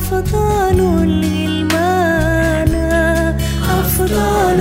أفضل الغلمان أفضل